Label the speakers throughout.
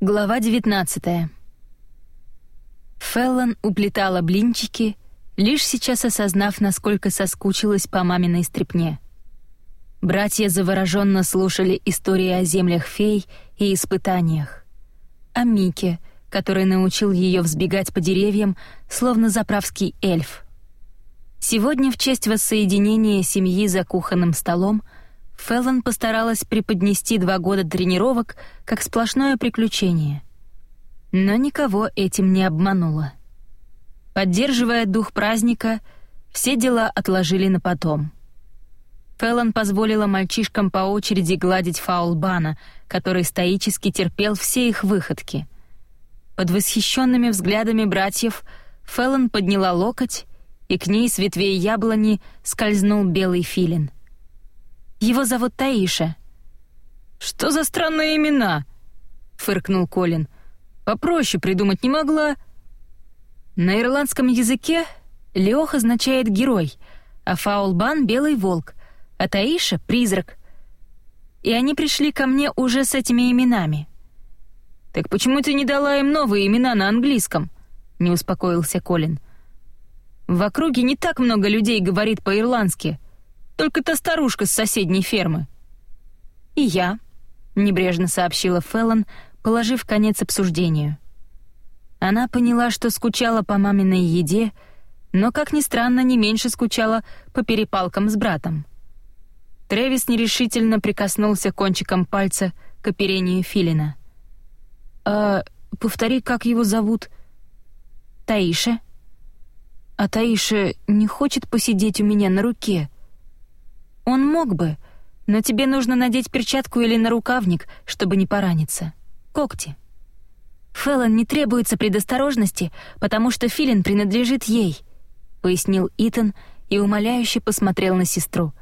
Speaker 1: Глава 19 Феллон уплетала блинчики, лишь сейчас осознав, насколько соскучилась по маминой стрепне. Братья завороженно слушали истории о землях фей и испытаниях. О Мике, который научил ее взбегать по деревьям, словно заправский эльф. Сегодня в честь воссоединения семьи за кухонным столом Феллон постаралась преподнести два года тренировок как сплошное приключение. Но никого этим не обманула. Поддерживая дух праздника, все дела отложили на потом. Феллон позволила мальчишкам по очереди гладить фаулбана, который стоически терпел все их выходки. Под восхищенными взглядами братьев Феллон подняла локоть, и к ней с ветвей яблони скользнул белый филин. Его зовут Таиша».
Speaker 2: «Что за странные имена?» — фыркнул Колин. «Попроще придумать не могла».
Speaker 1: На ирландском языке Леох означает «герой», а Фаулбан — «белый волк», а Таиша — «призрак». И они пришли ко мне уже с этими именами.
Speaker 2: «Так почему ты не дала им новые имена на английском?» — не успокоился Колин. «В округе не так много людей говорит по-ирландски. Только та старушка с соседней фермы».
Speaker 1: «И я», — небрежно сообщила Феллон, положив конец обсуждению. Она поняла, что скучала по маминой еде, но, как ни странно, не меньше скучала по перепалкам с братом. Трэвис нерешительно прикоснулся кончиком пальца к оперению филина. «А повтори, как его зовут?» «Таиша». «А Таиша не хочет посидеть у меня на руке?» Он мог бы, но тебе нужно надеть перчатку или нарукавник, чтобы не пораниться. Когти. Феллон не требуется предосторожности, потому что филин принадлежит ей, пояснил Итан и умоляюще посмотрел на сестру.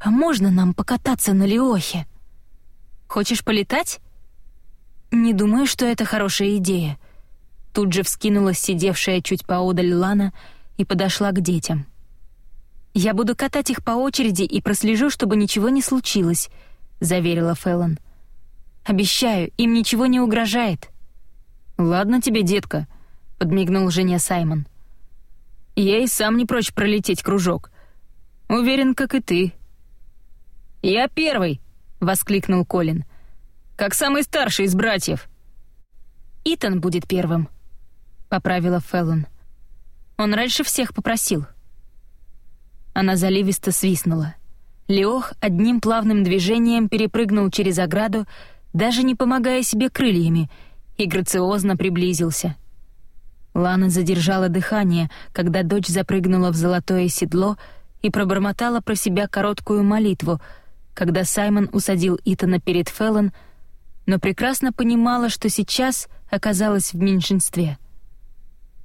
Speaker 1: А можно нам покататься на Леохе? Хочешь полетать? Не думаю, что это хорошая идея. Тут же вскинулась сидевшая чуть поодаль Лана и подошла к детям. «Я буду катать их по очереди и прослежу, чтобы ничего не случилось», — заверила Феллон. «Обещаю, им ничего не угрожает».
Speaker 2: «Ладно тебе, детка», — подмигнул жене Саймон. «Я и сам не прочь пролететь кружок. Уверен, как и ты». «Я первый», — воскликнул Колин. «Как самый старший из братьев».
Speaker 1: «Итан будет первым», — поправила Феллон. «Он раньше всех попросил». Она заливисто свистнула. Леох одним плавным движением перепрыгнул через ограду, даже не помогая себе крыльями, и грациозно приблизился. Лана задержала дыхание, когда дочь запрыгнула в золотое седло и пробормотала про себя короткую молитву, когда Саймон усадил Итана перед Феллон, но прекрасно понимала, что сейчас оказалась в меньшинстве.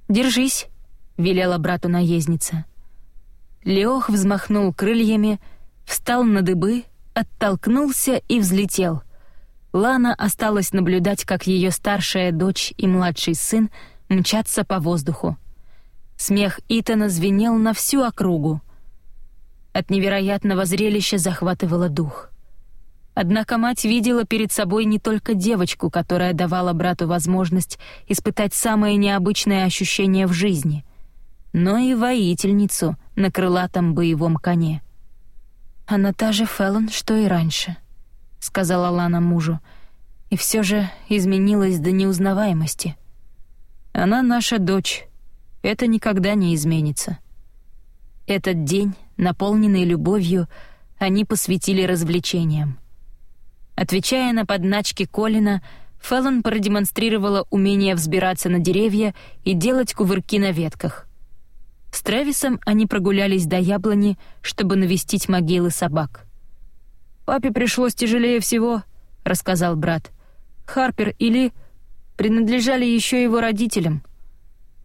Speaker 1: «Держись», — велела брату наездница. Леох взмахнул крыльями, встал на дыбы, оттолкнулся и взлетел. Лана осталась наблюдать, как ее старшая дочь и младший сын мчатся по воздуху. Смех Итана звенел на всю округу. От невероятного зрелища захватывало дух. Однако мать видела перед собой не только девочку, которая давала брату возможность испытать самые необычные ощущения в жизни — но и воительницу на крылатом боевом коне. «Она та же Феллон, что и раньше», — сказала Лана мужу, и все же изменилась до неузнаваемости.
Speaker 2: «Она наша дочь. Это никогда не изменится».
Speaker 1: Этот день, наполненный любовью, они посвятили развлечениям. Отвечая на подначки Колина, Феллон продемонстрировала умение взбираться на деревья и делать кувырки на ветках — с Трэвисом они прогулялись до яблони, чтобы навестить могилы собак.
Speaker 2: «Папе пришлось тяжелее всего», — рассказал брат. «Харпер и Ли принадлежали еще его родителям.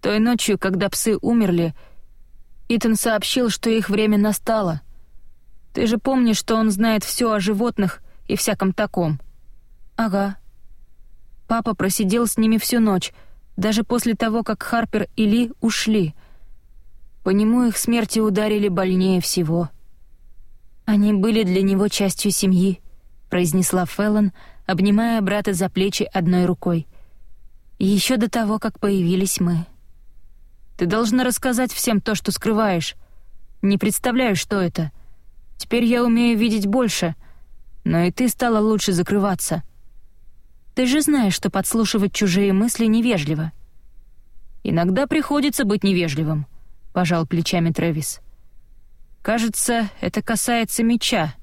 Speaker 2: Той ночью, когда псы умерли, Итан сообщил, что их время настало. Ты же помнишь, что он знает все о животных и всяком таком?»
Speaker 1: «Ага».
Speaker 2: Папа просидел с ними всю ночь, даже после того, как Харпер и Ли ушли — по нему их смерти ударили больнее всего.
Speaker 1: Они были для него частью семьи, произнесла Феллон, обнимая брата за плечи одной рукой. Еще до того, как появились мы. «Ты должна рассказать всем то, что скрываешь. Не представляю, что это. Теперь я умею видеть больше, но и ты стала лучше закрываться. Ты же знаешь, что подслушивать чужие мысли невежливо». «Иногда приходится быть невежливым», — пожал плечами Трэвис. «Кажется, это касается меча.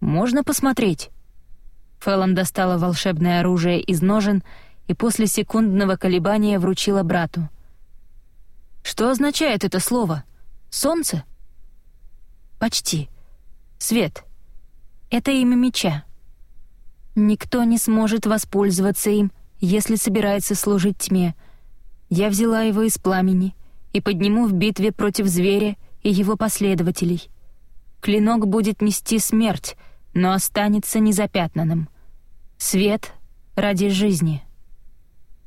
Speaker 1: Можно посмотреть?» Фэллон достала волшебное оружие из ножен и после секундного колебания вручила брату. «Что означает это слово? Солнце?» «Почти. Свет. Это имя меча. Никто не сможет воспользоваться им, если собирается служить тьме. Я взяла его из пламени и подниму в битве против зверя и его последователей. Клинок будет нести смерть, но останется незапятнанным. Свет ради жизни.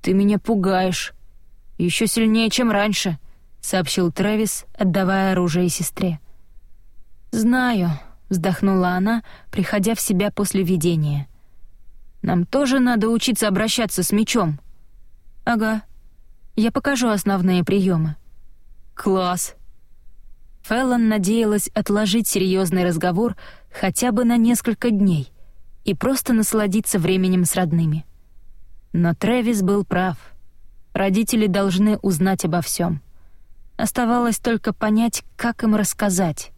Speaker 1: «Ты меня пугаешь. Еще сильнее, чем раньше», — сообщил Трэвис, отдавая оружие сестре. «Знаю», — вздохнула она, приходя в себя после видения. «Нам тоже надо учиться обращаться с мечом». «Ага. Я покажу основные приемы». «Класс», Фэллон надеялась отложить серьезный разговор хотя бы на несколько дней и просто насладиться временем с родными. Но Трэвис был прав. Родители должны узнать обо всем. Оставалось только понять, как им рассказать.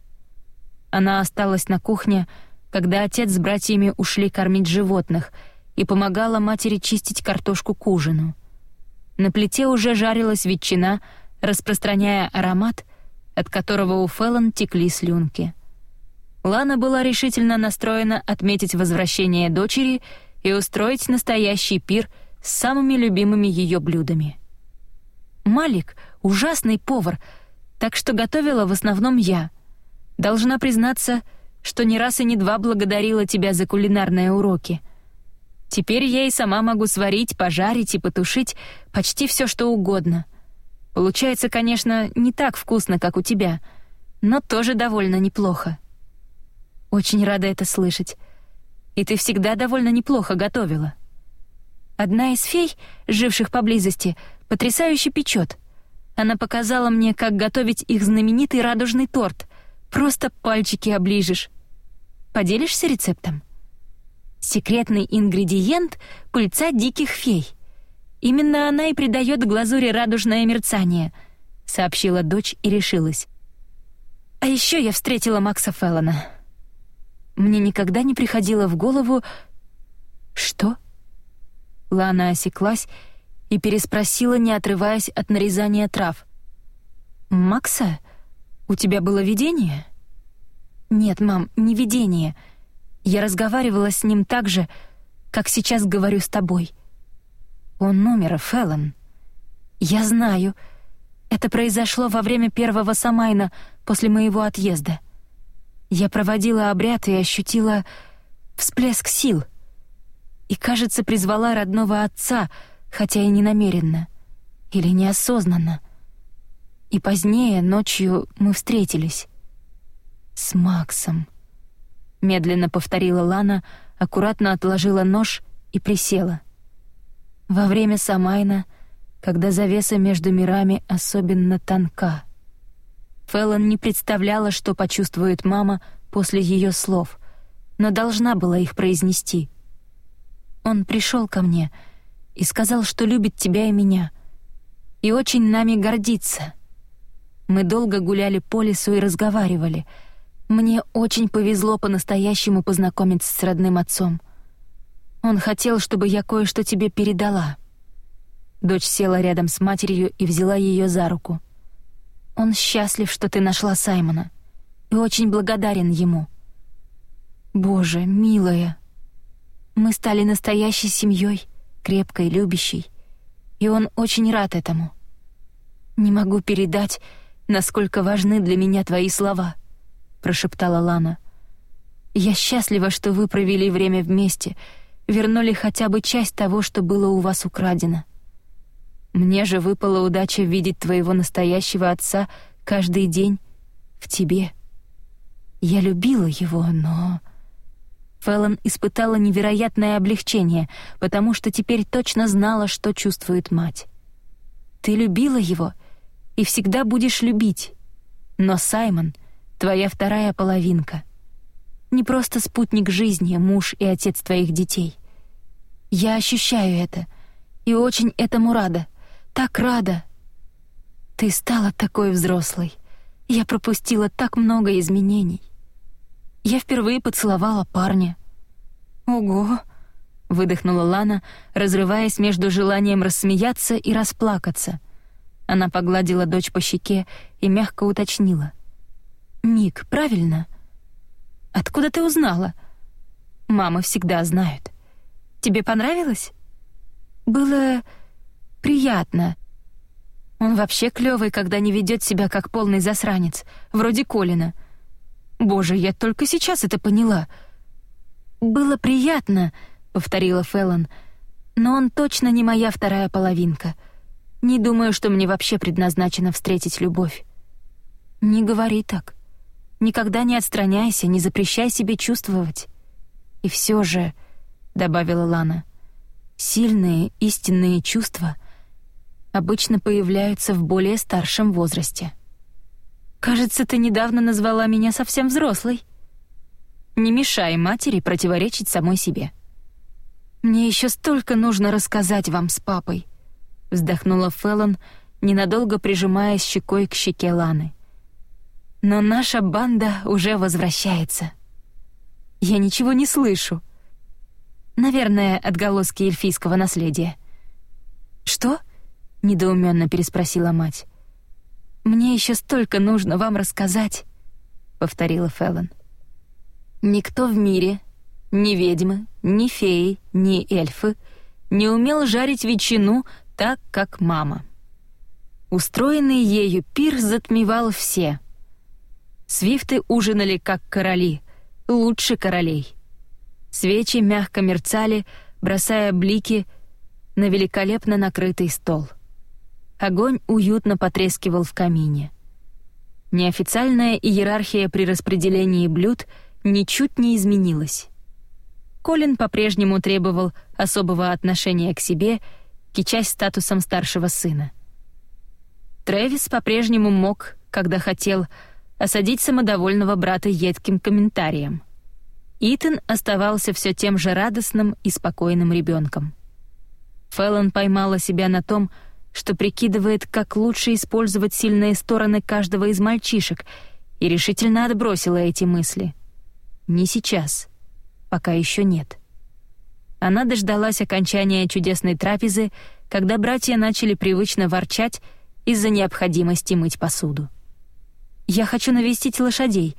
Speaker 1: Она осталась на кухне, когда отец с братьями ушли кормить животных и помогала матери чистить картошку к ужину. На плите уже жарилась ветчина, распространяя аромат — от которого у Феллон текли слюнки. Лана была решительно настроена отметить возвращение дочери и устроить настоящий пир с самыми любимыми ее блюдами. Малик — ужасный повар, так что готовила в основном я. Должна признаться, что ни раз и не два благодарила тебя за кулинарные уроки. Теперь я и сама могу сварить, пожарить и потушить почти все, что угодно — Получается, конечно, не так вкусно, как у тебя, но тоже довольно неплохо. Очень рада это слышать. И ты всегда довольно неплохо готовила. Одна из фей, живших поблизости, потрясающе печет. Она показала мне, как готовить их знаменитый радужный торт. Просто пальчики оближешь. Поделишься рецептом? Секретный ингредиент — пыльца диких фей. Именно она и придает глазури радужное мерцание», — сообщила дочь и решилась. «А еще я встретила Макса Феллона. Мне никогда не приходило в голову...» «Что?» Лана осеклась и переспросила, не отрываясь от нарезания трав. «Макса? У тебя было видение?» «Нет, мам, не видение. Я разговаривала с ним так же, как сейчас говорю с тобой». Он умер, Феллон. Я знаю. Это произошло во время первого Самайна после моего отъезда. Я проводила обряд и ощутила всплеск сил. И, кажется, призвала родного отца, хотя и не намеренно. Или неосознанно. И позднее, ночью, мы встретились. С Максом. Медленно повторила Лана, аккуратно отложила нож и присела. Во время Самайна, когда завеса между мирами особенно тонка. Фэллон не представляла, что почувствует мама после ее слов, но должна была их произнести. Он пришел ко мне и сказал, что любит тебя и меня, и очень нами гордится. Мы долго гуляли по лесу и разговаривали. Мне очень повезло по-настоящему познакомиться с родным отцом. Он хотел, чтобы я кое-что тебе передала». Дочь села рядом с матерью и взяла ее за руку. «Он счастлив, что ты нашла Саймона, и очень благодарен ему». «Боже, милая, мы стали настоящей семьей, крепкой, любящей, и он очень рад этому. Не могу передать, насколько важны для меня твои слова», — прошептала Лана. «Я счастлива, что вы провели время вместе», — вернули хотя бы часть того, что было у вас украдено. Мне же выпала удача видеть твоего настоящего отца каждый день в тебе. Я любила его, но... Фэллон испытала невероятное облегчение, потому что теперь точно знала, что чувствует мать. «Ты любила его и всегда будешь любить. Но Саймон — твоя вторая половинка. Не просто спутник жизни, муж и отец твоих детей. Я ощущаю это и очень этому рада, так рада. Ты стала такой взрослой. Я пропустила так много изменений. Я впервые поцеловала парня. Ого, выдохнула Лана, разрываясь между желанием рассмеяться и расплакаться. Она погладила дочь по щеке и мягко уточнила: "Ник, правильно? Откуда ты узнала? Мамы всегда знают. Тебе понравилось? Было приятно. Он вообще клёвый, когда не ведёт себя как полный засранец, вроде Колина. Боже, я только сейчас это поняла. Было приятно, повторила Феллон, но он точно не моя вторая половинка. Не думаю, что мне вообще предназначено встретить любовь. Не говори так. Никогда не отстраняйся, не запрещай себе чувствовать. И все же, добавила Лана, сильные истинные чувства обычно появляются в более старшем возрасте. Кажется, ты недавно назвала меня совсем взрослой. Не мешай матери противоречить самой себе. Мне еще столько нужно рассказать вам с папой, вздохнула Феллон, ненадолго прижимаясь щекой к щеке Ланы. Но наша банда уже возвращается. Я ничего не слышу. Наверное, отголоски эльфийского наследия. Что? недоуменно переспросила мать. Мне еще столько нужно вам рассказать, повторила Феллон. Никто в мире, ни ведьмы, ни феи, ни эльфы не умел жарить ветчину так, как мама. Устроенный ею пир затмевал все. Свифты ужинали как короли, лучше королей. Свечи мягко мерцали, бросая блики на великолепно накрытый стол. Огонь уютно потрескивал в камине. Неофициальная иерархия при распределении блюд ничуть не изменилась. Колин по-прежнему требовал особого отношения к себе, кичась статусом старшего сына. Трэвис по-прежнему мог, когда хотел, осадить самодовольного брата едким комментарием. Итан оставался все тем же радостным и спокойным ребенком. Фэллон поймала себя на том, что прикидывает, как лучше использовать сильные стороны каждого из мальчишек, и решительно отбросила эти мысли. Не сейчас. Пока еще нет. Она дождалась окончания чудесной трапезы, когда братья начали привычно ворчать из-за необходимости мыть посуду. «Я хочу навестить лошадей.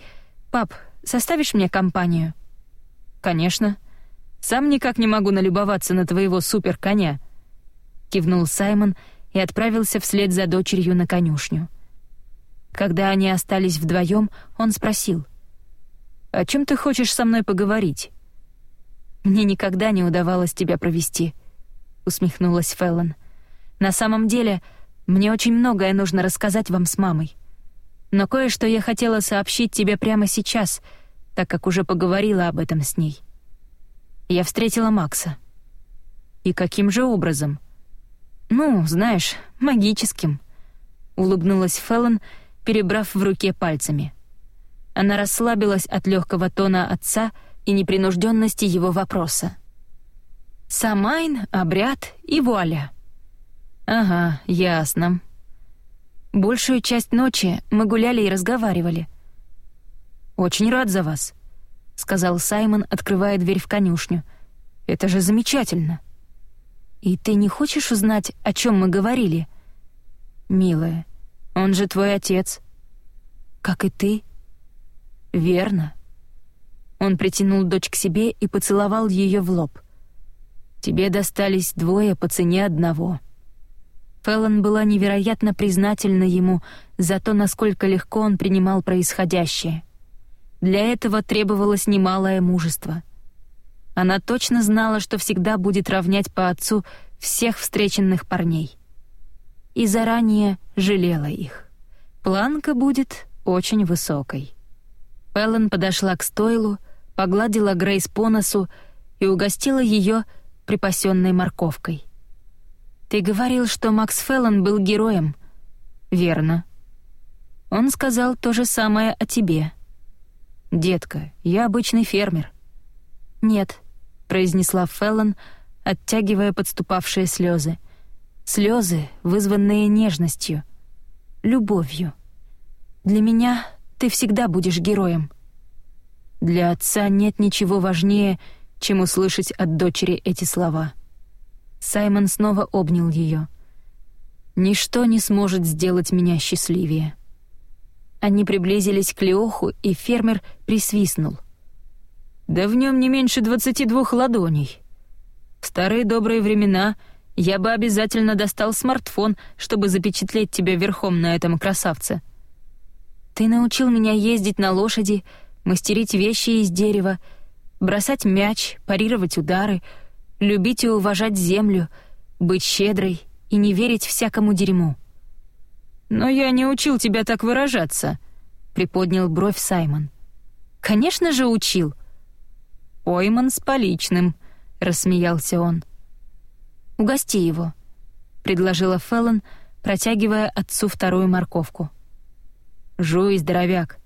Speaker 1: Пап, составишь мне компанию?» «Конечно. Сам никак не могу налюбоваться на твоего супер-коня», — кивнул Саймон — и отправился вслед за дочерью на конюшню. Когда они остались вдвоем, он спросил: "О чем ты хочешь со мной поговорить?" "Мне никогда не удавалось тебя провести", усмехнулась Феллон. "На самом деле, мне очень многое нужно рассказать вам с мамой. Но кое-что я хотела сообщить тебе прямо сейчас, так как уже поговорила об этом с ней. Я встретила Макса. И каким же образом?" «Ну, знаешь, магическим», — улыбнулась Феллон, перебрав в руке пальцами. Она расслабилась от легкого тона отца и непринужденности его вопроса. «Самайн, обряд и вуаля». «Ага, ясно». Большую часть ночи мы гуляли и разговаривали. «Очень рад за вас», — сказал Саймон, открывая дверь в конюшню. «Это же замечательно». «И ты не хочешь узнать, о чем мы говорили?» «Милая, он же твой отец». «Как и ты?» «Верно». Он притянул дочь к себе и поцеловал ее в лоб. «Тебе достались двое по цене одного». Феллон была невероятно признательна ему за то, насколько легко он принимал происходящее. Для этого требовалось немалое мужество — она точно знала, что всегда будет равнять по отцу всех встреченных парней. И заранее жалела их. Планка будет очень высокой. Пеллен подошла к стойлу, погладила Грейс по носу и угостила ее припасенной морковкой. «Ты говорил, что Макс Феллон был героем». «Верно». Он сказал то же самое о тебе. «Детка, я обычный фермер». «Нет», — произнесла Феллон, оттягивая подступавшие слезы. Слезы, вызванные нежностью, любовью. «Для меня ты всегда будешь героем». Для отца нет ничего важнее, чем услышать от дочери эти слова. Саймон снова обнял ее. «Ничто не сможет сделать меня счастливее». Они приблизились к Леоху, и фермер присвистнул. «Да в нем не меньше двадцати двух ладоней. В старые добрые времена я бы обязательно достал смартфон, чтобы запечатлеть тебя верхом на этом красавце. Ты научил меня ездить на лошади, мастерить вещи из дерева, бросать мяч, парировать удары, любить и уважать землю, быть щедрой и не верить всякому дерьму. «Но я не учил тебя так выражаться», — приподнял бровь Саймон. «Конечно же учил». «Пойман с поличным», — рассмеялся он. «Угости его», — предложила Феллон, протягивая отцу вторую морковку. «Жуй, здоровяк»,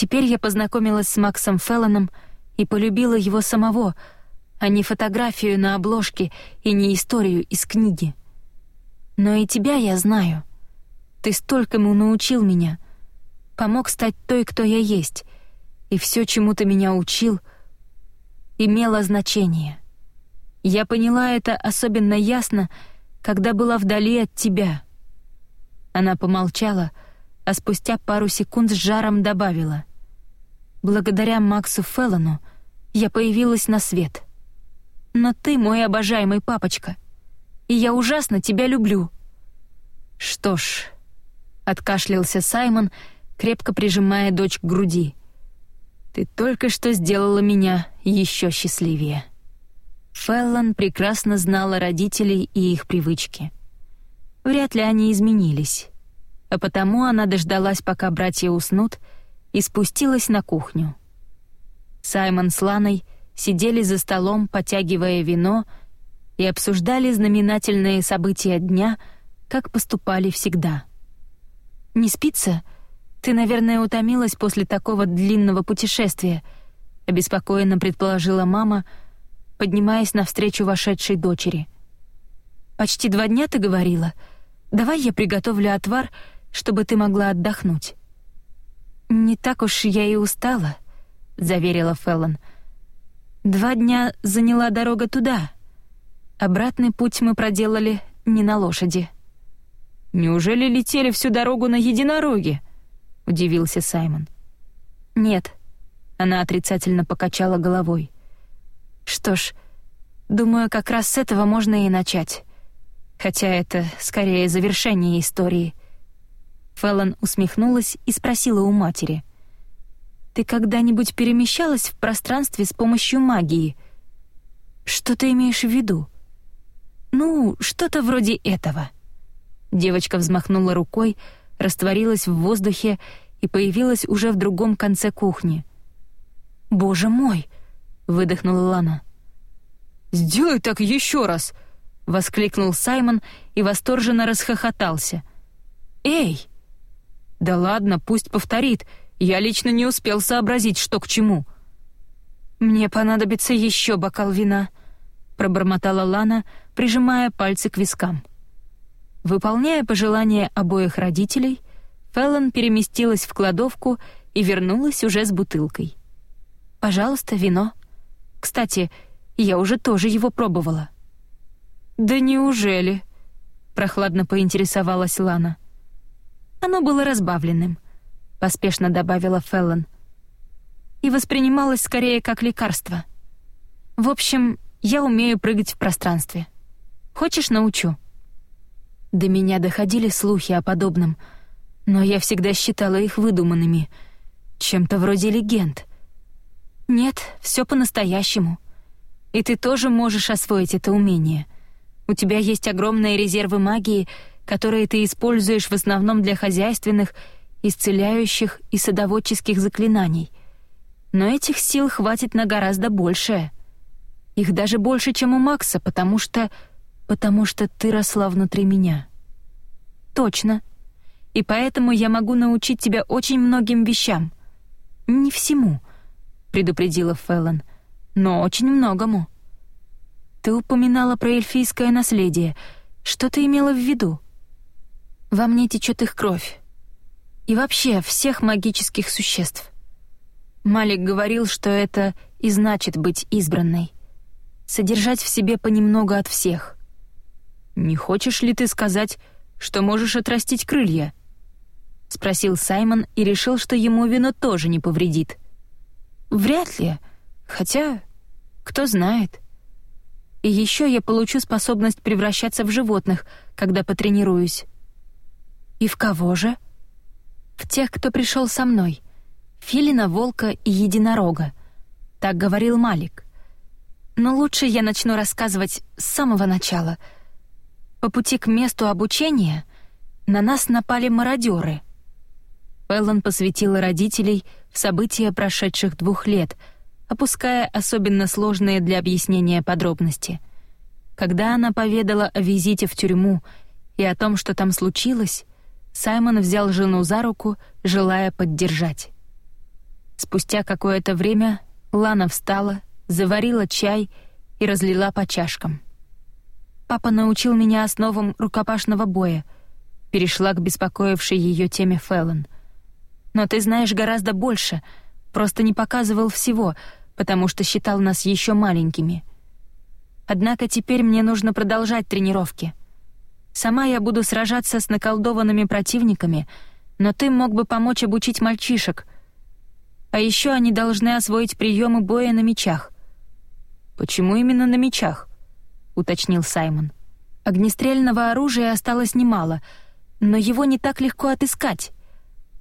Speaker 1: Теперь я познакомилась с Максом Феллоном и полюбила его самого, а не фотографию на обложке и не историю из книги. Но и тебя я знаю. Ты столькому научил меня, помог стать той, кто я есть, и все, чему ты меня учил, имело значение. Я поняла это особенно ясно, когда была вдали от тебя. Она помолчала, — а спустя пару секунд с жаром добавила. «Благодаря Максу Феллону я появилась на свет. Но ты мой обожаемый папочка, и я ужасно тебя люблю». «Что ж», — откашлялся Саймон, крепко прижимая дочь к груди, «ты только что сделала меня еще счастливее». Феллон прекрасно знала родителей и их привычки. Вряд ли они изменились а потому она дождалась, пока братья уснут, и спустилась на кухню. Саймон с Ланой сидели за столом, потягивая вино, и обсуждали знаменательные события дня, как поступали всегда. «Не спится? Ты, наверное, утомилась после такого длинного путешествия», — обеспокоенно предположила мама, поднимаясь навстречу вошедшей дочери. «Почти два дня ты говорила. Давай я приготовлю отвар чтобы ты могла отдохнуть». «Не так уж я и устала», — заверила Феллон. «Два дня заняла дорога туда. Обратный путь мы проделали не на лошади».
Speaker 2: «Неужели летели всю дорогу на единороге?» — удивился Саймон.
Speaker 1: «Нет», — она отрицательно покачала головой. «Что ж, думаю, как раз с этого можно и начать. Хотя это скорее завершение истории. Феллон усмехнулась и спросила у матери. «Ты когда-нибудь перемещалась в пространстве с помощью магии?» «Что ты имеешь в виду?» «Ну, что-то вроде этого». Девочка взмахнула рукой, растворилась в воздухе и появилась уже в другом конце кухни. «Боже мой!» — выдохнула Лана.
Speaker 2: «Сделай так еще раз!» — воскликнул Саймон и восторженно расхохотался. «Эй, «Да ладно, пусть повторит. Я лично не успел сообразить, что к чему».
Speaker 1: «Мне понадобится еще бокал вина», — пробормотала Лана, прижимая пальцы к вискам. Выполняя пожелания обоих родителей, Феллон переместилась в кладовку и вернулась уже с бутылкой. «Пожалуйста, вино. Кстати, я уже тоже его пробовала».
Speaker 2: «Да неужели?» — прохладно поинтересовалась Лана.
Speaker 1: Оно было разбавленным, поспешно добавила Феллон. И воспринималось скорее как лекарство. В общем, я умею прыгать в пространстве. Хочешь, научу? До меня доходили слухи о подобном, но я всегда считала их выдуманными, чем-то вроде легенд. Нет, все по-настоящему. И ты тоже можешь освоить это умение. У тебя есть огромные резервы магии — которые ты используешь в основном для хозяйственных, исцеляющих и садоводческих заклинаний. Но этих сил хватит на гораздо большее. Их даже больше, чем у Макса, потому что... потому что ты росла внутри меня. Точно. И поэтому я могу научить тебя очень многим вещам. Не всему, предупредила Феллон, но очень многому. Ты упоминала про эльфийское наследие. Что ты имела в виду? Во мне течет их кровь. И вообще всех магических существ. Малик говорил, что это и значит быть избранной. Содержать в себе понемногу от всех. «Не хочешь ли ты сказать, что можешь отрастить крылья?» — спросил Саймон и решил, что ему вино тоже не повредит. «Вряд ли. Хотя, кто знает. И еще я получу способность превращаться в животных, когда потренируюсь». «И в кого же?» «В тех, кто пришел со мной», филина, волка и единорога. Так говорил Малик. Но лучше я начну рассказывать с самого начала. По пути к месту обучения на нас напали мародеры. Эллен посвятила родителей в события прошедших двух лет, опуская особенно сложные для объяснения подробности. Когда она поведала о визите в тюрьму и о том, что там случилось, Саймон взял жену за руку, желая поддержать. Спустя какое-то время Лана встала, заварила чай и разлила по чашкам. «Папа научил меня основам рукопашного боя», перешла к беспокоившей ее теме Феллон. «Но ты знаешь гораздо больше, просто не показывал всего, потому что считал нас еще маленькими. Однако теперь мне нужно продолжать тренировки. Сама я буду сражаться с наколдованными противниками, но ты мог бы помочь обучить мальчишек — а еще они должны освоить приемы боя на мечах. Почему именно на мечах? уточнил Саймон. Огнестрельного оружия осталось немало, но его не так легко отыскать,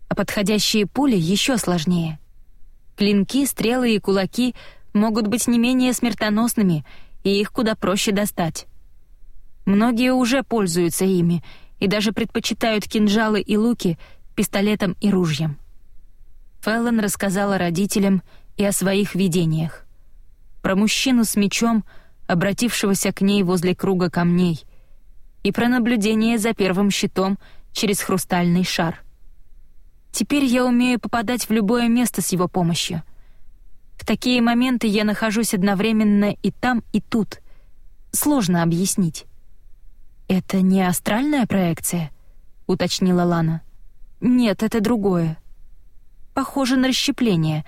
Speaker 1: а подходящие пули еще сложнее. Клинки, стрелы и кулаки могут быть не менее смертоносными, и их куда проще достать. Многие уже пользуются ими и даже предпочитают кинжалы и луки пистолетам и ружьям. Феллон рассказала родителям и о своих видениях. Про мужчину с мечом, обратившегося к ней возле круга камней, и про наблюдение за первым щитом через хрустальный шар. Теперь я умею попадать в любое место с его помощью. В такие моменты я нахожусь одновременно и там, и тут. Сложно объяснить. «Это не астральная проекция?» — уточнила Лана. «Нет, это другое», похоже на расщепление.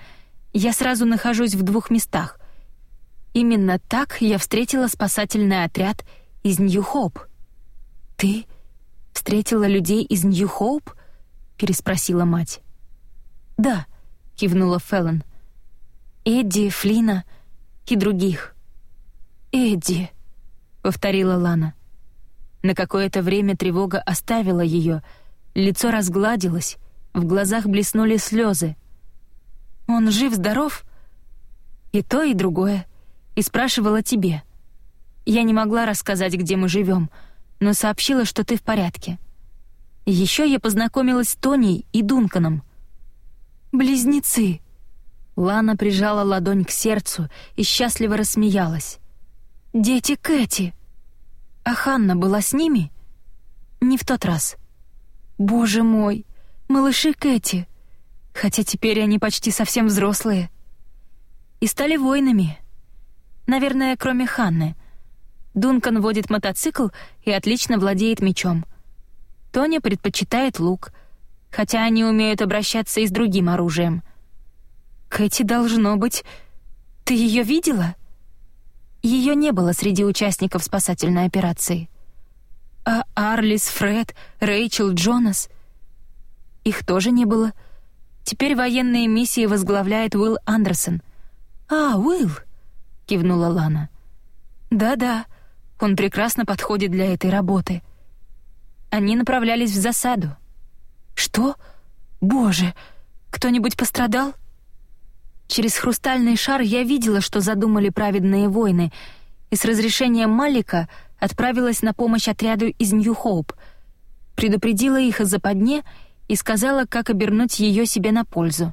Speaker 1: Я сразу нахожусь в двух местах. Именно так я встретила спасательный отряд из Нью-Хоуп. «Ты встретила людей из Нью-Хоуп?» — переспросила мать. «Да», — кивнула Феллон. «Эдди, Флина и других». «Эдди», — повторила Лана. На какое-то время тревога оставила ее, лицо разгладилось, в глазах блеснули слезы. «Он жив-здоров?» «И то, и другое. И спрашивала тебе. Я не могла рассказать, где мы живем, но сообщила, что ты в порядке. Еще я познакомилась с Тоней и Дунканом. Близнецы!» Лана прижала ладонь к сердцу и счастливо рассмеялась. «Дети Кэти!» «А Ханна была с ними?» «Не в тот раз». «Боже мой!» малыши Кэти, хотя теперь они почти совсем взрослые. И стали воинами. Наверное, кроме Ханны. Дункан водит мотоцикл и отлично владеет мечом. Тоня предпочитает лук, хотя они умеют обращаться и с другим оружием. Кэти должно быть... Ты ее видела? Ее не было среди участников спасательной операции. А Арлис, Фред, Рэйчел, Джонас — их тоже не было. Теперь военные миссии возглавляет Уилл Андерсон. «А, Уилл!» — кивнула Лана. «Да-да, он прекрасно подходит для этой работы». Они направлялись в засаду. «Что? Боже! Кто-нибудь пострадал?» Через хрустальный шар я видела, что задумали праведные войны, и с разрешения Малика отправилась на помощь отряду из Нью-Хоуп, предупредила их о западне и сказала, как обернуть ее себе на пользу.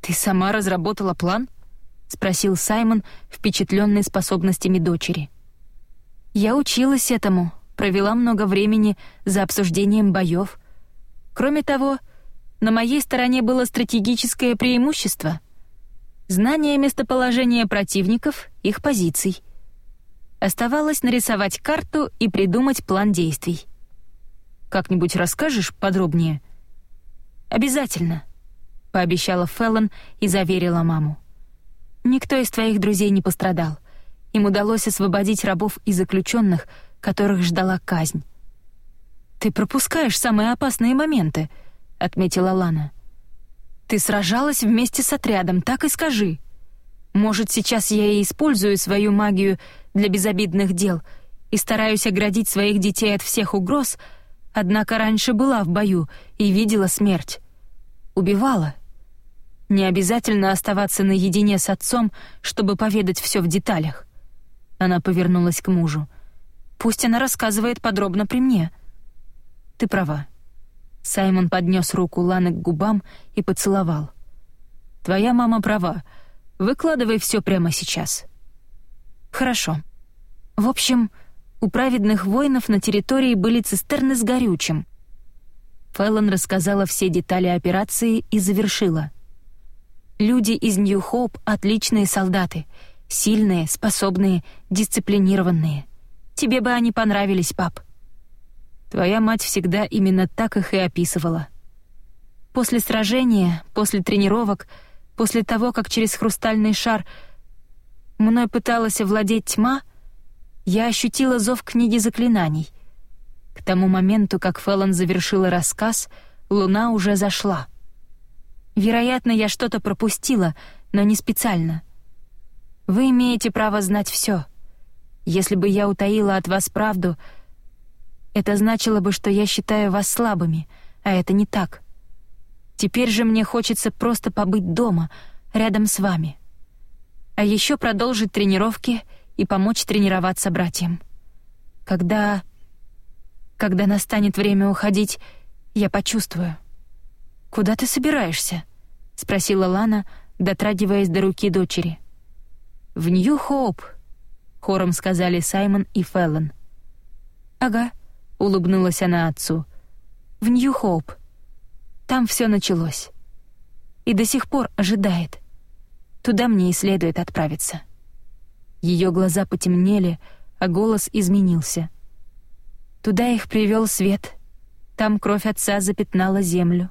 Speaker 1: «Ты сама разработала план?» — спросил Саймон, впечатленный способностями дочери. «Я училась этому, провела много времени за обсуждением боев. Кроме того, на моей стороне было стратегическое преимущество — знание местоположения противников, их позиций. Оставалось нарисовать карту и придумать план действий. «Как-нибудь расскажешь подробнее?» «Обязательно», — пообещала Феллон и заверила маму. «Никто из твоих друзей не пострадал. Им удалось освободить рабов и заключенных, которых ждала казнь». «Ты пропускаешь самые опасные моменты», — отметила Лана. «Ты сражалась вместе с отрядом, так и скажи. Может, сейчас я и использую свою магию для безобидных дел и стараюсь оградить своих детей от всех угроз, однако раньше была в бою и видела смерть. Убивала. Не обязательно оставаться наедине с отцом, чтобы поведать все в деталях. Она повернулась к мужу. Пусть она рассказывает подробно при мне. Ты права. Саймон поднес руку Ланы к губам и поцеловал. Твоя мама права. Выкладывай все прямо сейчас. Хорошо. В общем, у праведных воинов на территории были цистерны с горючим. Фэллон рассказала все детали операции и завершила. Люди из Нью-Хоуп — отличные солдаты. Сильные, способные, дисциплинированные. Тебе бы они понравились, пап. Твоя мать всегда именно так их и описывала. После сражения, после тренировок, после того, как через хрустальный шар мной пыталась овладеть тьма, я ощутила зов книги заклинаний. К тому моменту, как Феллон завершила рассказ, луна уже зашла. Вероятно, я что-то пропустила, но не специально. Вы имеете право знать все. Если бы я утаила от вас правду, это значило бы, что я считаю вас слабыми, а это не так. Теперь же мне хочется просто побыть дома, рядом с вами а еще продолжить тренировки и помочь тренироваться братьям. Когда... Когда настанет время уходить, я почувствую. «Куда ты собираешься?» — спросила Лана, дотрагиваясь до руки дочери. «В Нью-Хоуп», — хором сказали Саймон и Феллон. «Ага», — улыбнулась она отцу. «В Нью-Хоуп. Там все началось. И до сих пор ожидает». Туда мне и следует отправиться». Ее глаза потемнели, а голос изменился. Туда их привел свет. Там кровь отца запятнала землю.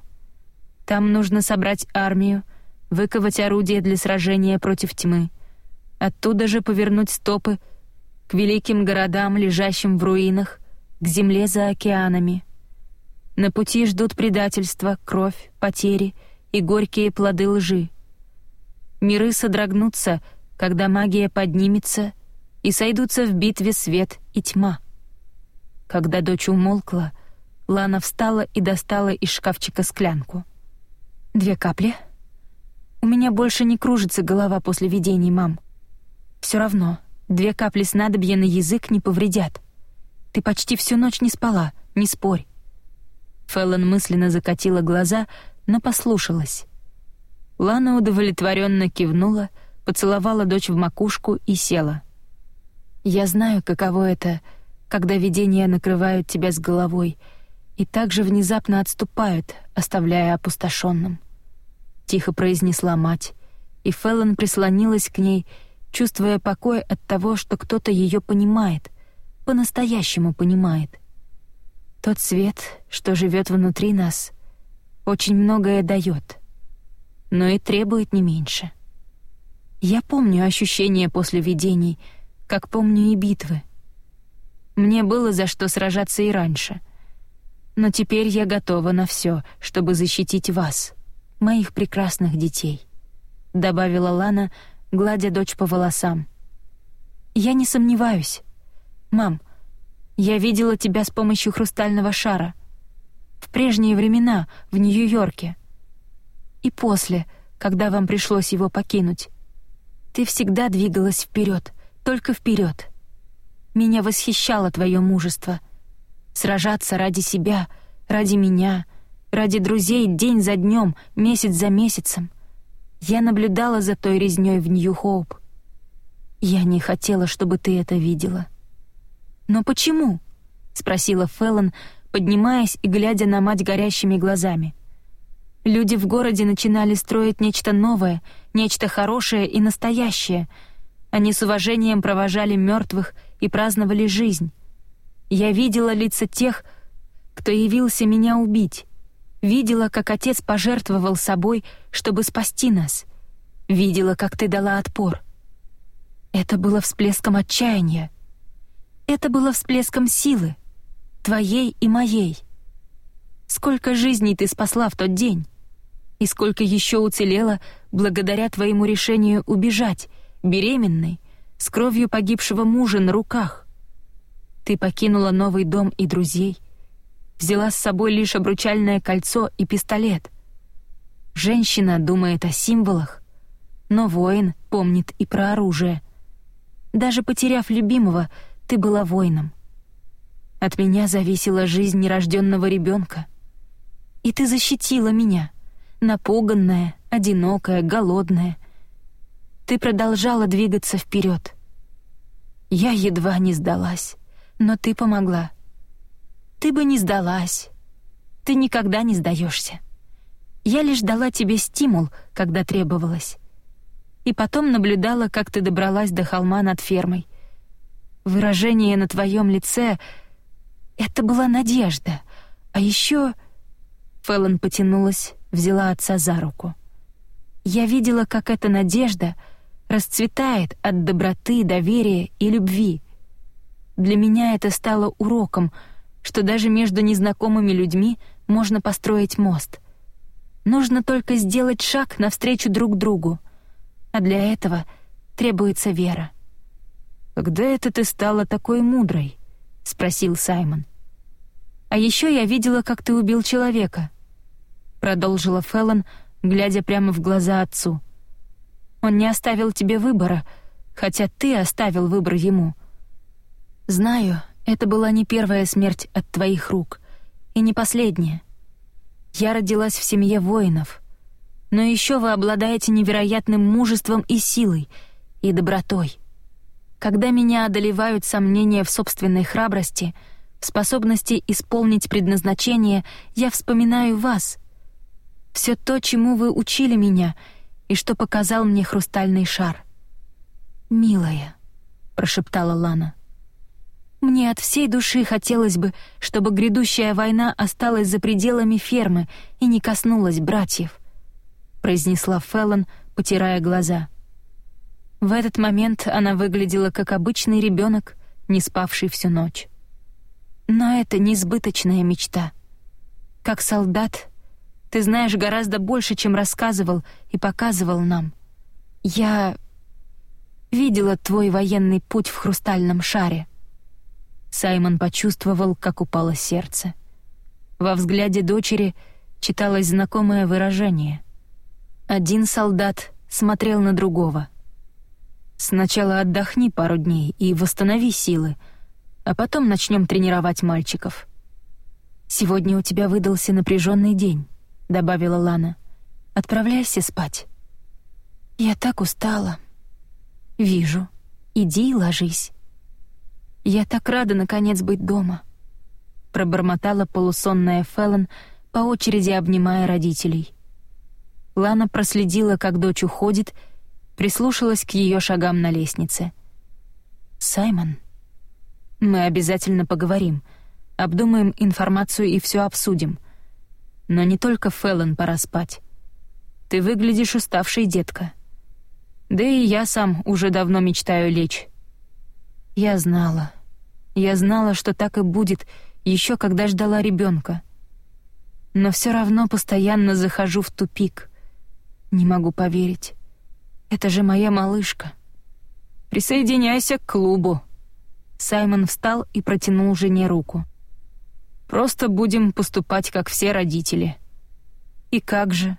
Speaker 1: Там нужно собрать армию, выковать орудия для сражения против тьмы. Оттуда же повернуть стопы к великим городам, лежащим в руинах, к земле за океанами. На пути ждут предательства, кровь, потери и горькие плоды лжи. Миры содрогнутся, когда магия поднимется, и сойдутся в битве свет и тьма. Когда дочь умолкла, Лана встала и достала из шкафчика склянку. «Две капли. У меня больше не кружится голова после видений, мам. Все равно, две капли снадобья на язык не повредят. Ты почти всю ночь не спала, не спорь». Феллон мысленно закатила глаза, но послушалась. Лана удовлетворенно кивнула, поцеловала дочь в макушку и села. «Я знаю, каково это, когда видения накрывают тебя с головой и также внезапно отступают, оставляя опустошенным», — тихо произнесла мать, и Феллон прислонилась к ней, чувствуя покой от того, что кто-то ее понимает, по-настоящему понимает. Тот свет, что живет внутри нас, очень многое дает но и требует не меньше. Я помню ощущения после видений, как помню и битвы. Мне было за что сражаться и раньше. Но теперь я готова на все, чтобы защитить вас, моих прекрасных детей», — добавила Лана, гладя дочь по волосам. «Я не сомневаюсь. Мам, я видела тебя с помощью хрустального шара. В прежние времена, в Нью-Йорке и после, когда вам пришлось его покинуть. Ты всегда двигалась вперед, только вперед. Меня восхищало твое мужество. Сражаться ради себя, ради меня, ради друзей день за днем, месяц за месяцем. Я наблюдала за той резнёй в Нью-Хоуп. Я не хотела, чтобы ты это видела. Но почему? спросила Феллон, поднимаясь и глядя на мать горящими глазами. Люди в городе начинали строить нечто новое, нечто хорошее и настоящее. Они с уважением провожали мертвых и праздновали жизнь. Я видела лица тех, кто явился меня убить. Видела, как отец пожертвовал собой, чтобы спасти нас. Видела, как ты дала отпор. Это было всплеском отчаяния. Это было всплеском силы, твоей и моей. Сколько жизней ты спасла в тот день? И сколько еще уцелело благодаря твоему решению убежать, беременной, с кровью погибшего мужа на руках? Ты покинула новый дом и друзей — взяла с собой лишь обручальное кольцо и пистолет. Женщина думает о символах, но воин помнит и про оружие. Даже потеряв любимого, ты была воином. От меня зависела жизнь нерожденного ребенка. И ты защитила меня, напуганная, одинокая, голодная. Ты продолжала двигаться вперед. Я едва не сдалась, но ты помогла — ты бы не сдалась. Ты никогда не сдаешься. Я лишь дала тебе стимул, когда требовалось. И потом наблюдала, как ты добралась до холма над фермой. Выражение на твоем лице — это была надежда. А еще... Фэллон потянулась, взяла отца за руку. Я видела, как эта надежда расцветает от доброты, доверия и любви. Для меня это стало уроком — что даже между незнакомыми людьми можно построить мост. Нужно только сделать шаг навстречу друг другу, а для этого требуется вера. «Когда это ты стала такой мудрой?» — спросил Саймон. «А еще я видела, как ты убил человека», — продолжила Феллон, глядя прямо в глаза отцу. «Он не оставил тебе выбора, хотя ты оставил выбор ему. Знаю, это была не первая смерть от твоих рук, и не последняя. Я родилась в семье воинов, но еще вы обладаете невероятным мужеством и силой, и добротой. Когда меня одолевают сомнения в собственной храбрости, в способности исполнить предназначение, я вспоминаю вас. Все то, чему вы учили меня, и что показал мне хрустальный шар. «Милая», — прошептала Лана, мне от всей души хотелось бы, чтобы грядущая война осталась за пределами фермы и не коснулась братьев», — произнесла Феллон, потирая глаза. В этот момент она выглядела как обычный ребенок, не спавший всю ночь. Но это несбыточная мечта. Как солдат, ты знаешь гораздо больше, чем рассказывал и показывал нам. Я видела твой военный путь в хрустальном шаре. Саймон почувствовал, как упало сердце. Во взгляде дочери читалось знакомое выражение. Один солдат смотрел на другого. «Сначала отдохни пару дней и восстанови силы, а потом начнем тренировать мальчиков». «Сегодня у тебя выдался напряженный день», — добавила Лана. «Отправляйся спать». «Я так устала». «Вижу. Иди и ложись». «Я так рада, наконец, быть дома», — пробормотала полусонная Феллон, по очереди обнимая родителей. Лана проследила, как дочь уходит, прислушалась к ее шагам на лестнице. «Саймон, мы обязательно поговорим, обдумаем информацию и все обсудим. Но не только Феллон пора спать. Ты выглядишь уставшей, детка. Да и я сам уже давно мечтаю лечь». Я знала. Я знала, что так и будет, еще когда ждала ребенка. Но все равно постоянно захожу в тупик. Не могу поверить. Это же моя малышка. Присоединяйся к клубу. Саймон встал и протянул жене руку. Просто будем поступать, как все родители. И как же?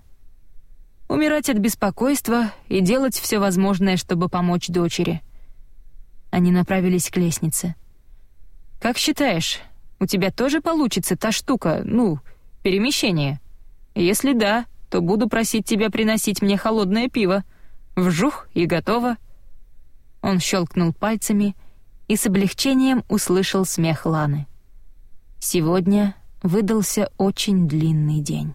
Speaker 1: Умирать от беспокойства и делать все возможное, чтобы помочь дочери. Они направились к лестнице. «Как считаешь, у тебя тоже получится та штука, ну, перемещение? Если да, то буду просить тебя приносить мне холодное пиво. Вжух и готово». Он щелкнул пальцами и с облегчением услышал смех Ланы. Сегодня выдался очень длинный день.